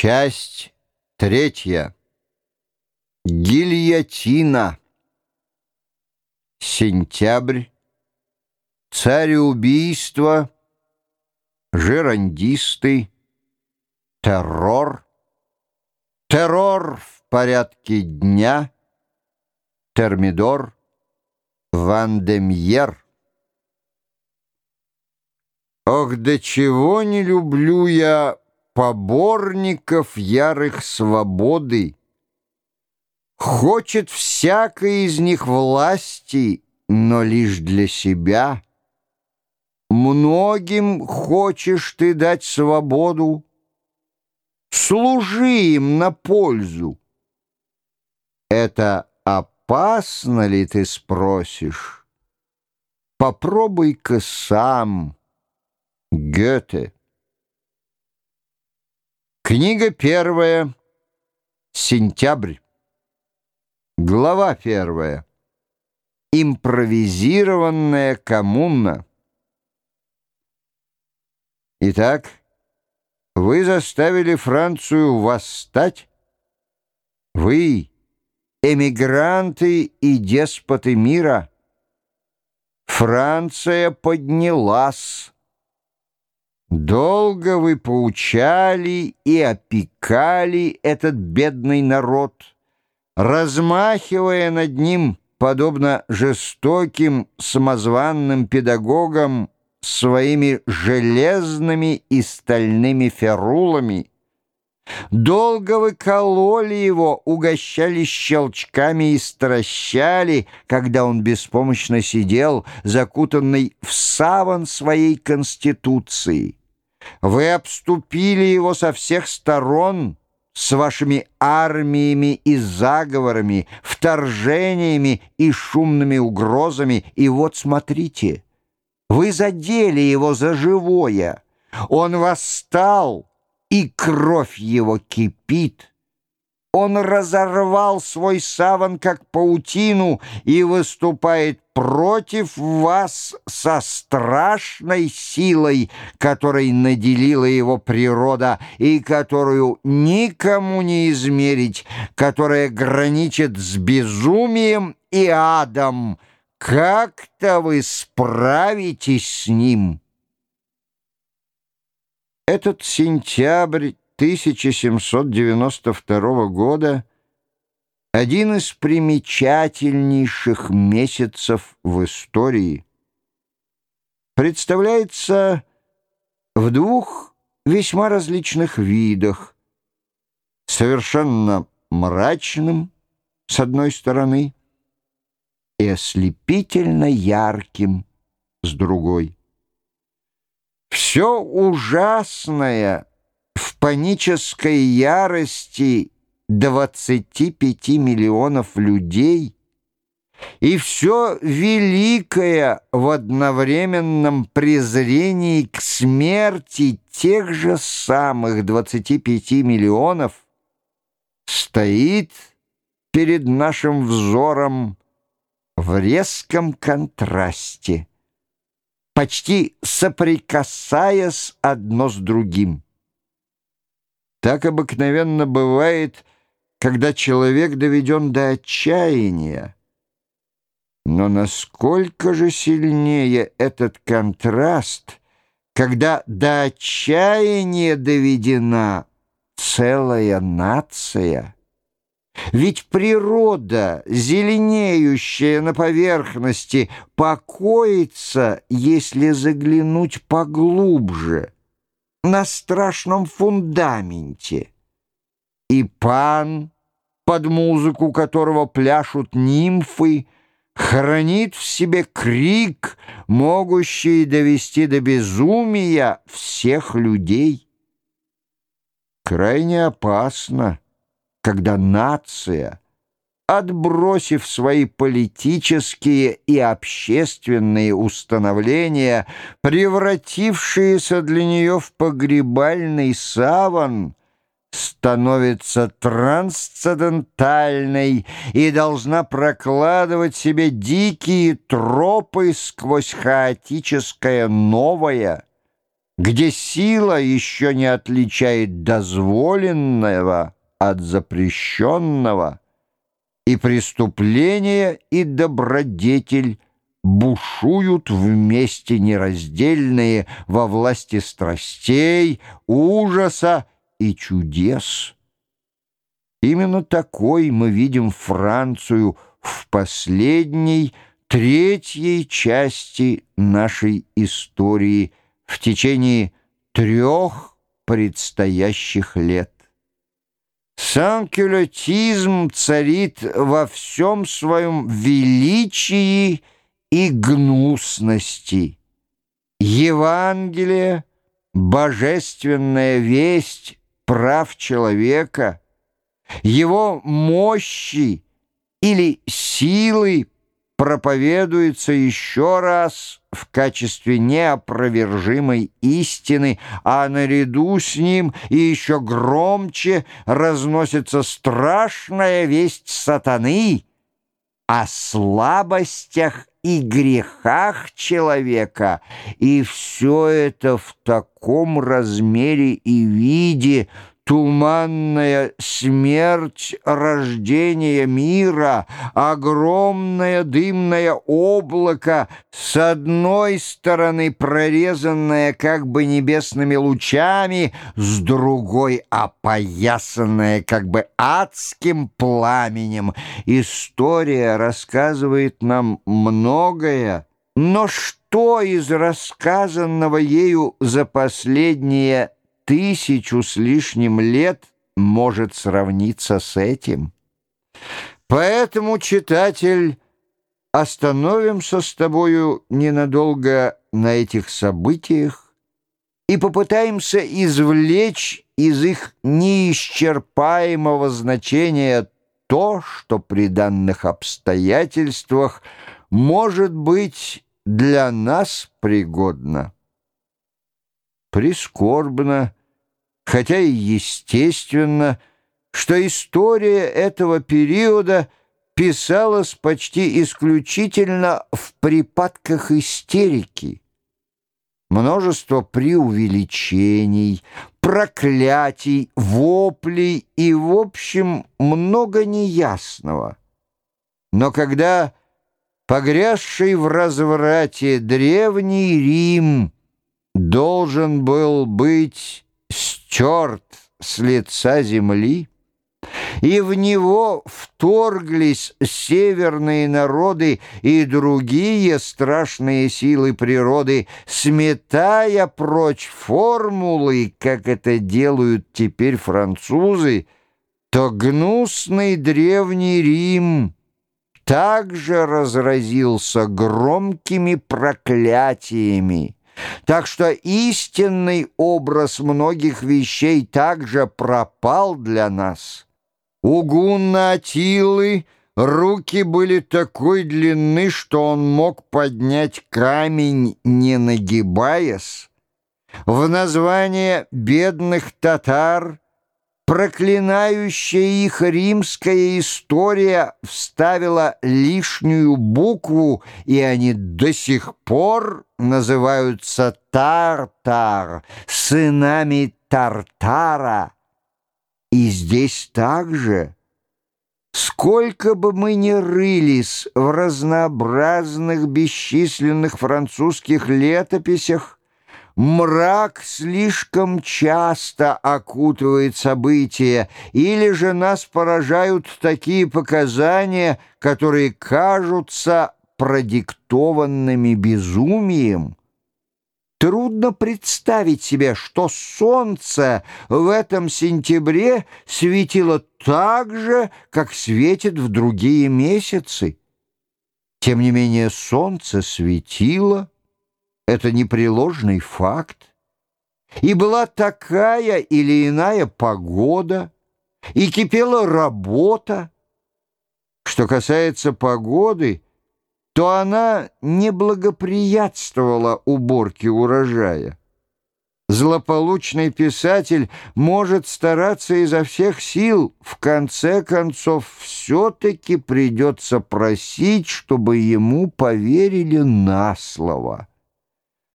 Часть третья. Гильотина. Сентябрь. Цареубийство. Жерандисты. Террор. Террор в порядке дня. Термидор. Вандемьер. Ох, до чего не люблю я поборников ярых свободы. Хочет всякий из них власти, но лишь для себя. Многим хочешь ты дать свободу, служи им на пользу. Это опасно ли, ты спросишь? Попробуй-ка сам, Гёте. Книга первая. Сентябрь. Глава первая. Импровизированная коммуна. Итак, вы заставили Францию восстать? Вы, эмигранты и деспоты мира. Франция поднялась. Долго вы поучали и опекали этот бедный народ, размахивая над ним, подобно жестоким самозванным педагогам, своими железными и стальными ферулами. Долго вы кололи его, угощали щелчками и стращали, когда он беспомощно сидел, закутанный в саван своей конституции. Вы обступили его со всех сторон с вашими армиями и заговорами, вторжениями и шумными угрозами. И вот смотрите, вы задели его за живое. Он восстал, и кровь его кипит. Он разорвал свой саван, как паутину, и выступает против вас со страшной силой, которой наделила его природа и которую никому не измерить, которая граничит с безумием и адом. Как-то вы справитесь с ним». Этот сентябрь 1792 года один из примечательнейших месяцев в истории. Представляется в двух весьма различных видах. Совершенно мрачным, с одной стороны, и ослепительно ярким, с другой. Все ужасное в панической ярости 25 миллионов людей и все великое в одновременном презрении к смерти тех же самых 25 миллионов стоит перед нашим взором в резком контрасте почти соприкасаясь одно с другим. Так обыкновенно бывает, когда человек доведен до отчаяния. Но насколько же сильнее этот контраст, когда до отчаяния доведена целая нация — ведь природа, зеленеющая на поверхности, покоится, если заглянуть поглубже, на страшном фундаменте. И пан, под музыку которого пляшут нимфы, хранит в себе крик, могущий довести до безумия всех людей. Крайне опасно когда нация, отбросив свои политические и общественные установления, превратившиеся для нее в погребальный саван, становится трансцендентальной и должна прокладывать себе дикие тропы сквозь хаотическое новое – где сила еще не отличает дозволенного от запрещенного, и преступление и добродетель бушуют вместе нераздельные во власти страстей, ужаса и чудес. Именно такой мы видим Францию в последней, третьей части нашей истории в течение трех предстоящих лет. Санкюлетизм царит во всем своем величии и гнусности. Евангелие, божественная весть прав человека, его мощи или силы проповедуется еще раз в качестве неопровержимой истины, а наряду с ним и еще громче разносится страшная весть сатаны о слабостях и грехах человека, и все это в таком размере и виде, Туманная смерть рождения мира, огромное дымное облако, с одной стороны прорезанное как бы небесными лучами, с другой опоясанное как бы адским пламенем. История рассказывает нам многое, но что из рассказанного ею за последние тысячу с лишним лет может сравниться с этим. Поэтому, читатель, остановимся с тобою ненадолго на этих событиях и попытаемся извлечь из их неисчерпаемого значения то, что при данных обстоятельствах может быть для нас пригодно. Прискорбно, хотя и естественно, что история этого периода писалась почти исключительно в припадках истерики. Множество преувеличений, проклятий, воплей и, в общем, много неясного. Но когда погрязший в разврате древний Рим должен был быть стерт с лица земли, и в него вторглись северные народы и другие страшные силы природы, сметая прочь формулы, как это делают теперь французы, то гнусный древний Рим также разразился громкими проклятиями, так что истинный образ многих вещей также пропал для нас. У Гунна Атилы руки были такой длины, что он мог поднять камень, не нагибаясь. В название бедных татар – Проклинающая их римская история вставила лишнюю букву, и они до сих пор называются Тартар, сынами Тартара. И здесь также, сколько бы мы ни рылись в разнообразных бесчисленных французских летописях, Мрак слишком часто окутывает события, или же нас поражают такие показания, которые кажутся продиктованными безумием. Трудно представить себе, что солнце в этом сентябре светило так же, как светит в другие месяцы. Тем не менее солнце светило, это непреложный факт. И была такая или иная погода, и кипела работа. Что касается погоды, то она не благоприятствовала уборке урожая. Злополучный писатель может стараться изо всех сил, в конце концов все-таки придется просить, чтобы ему поверили на слово.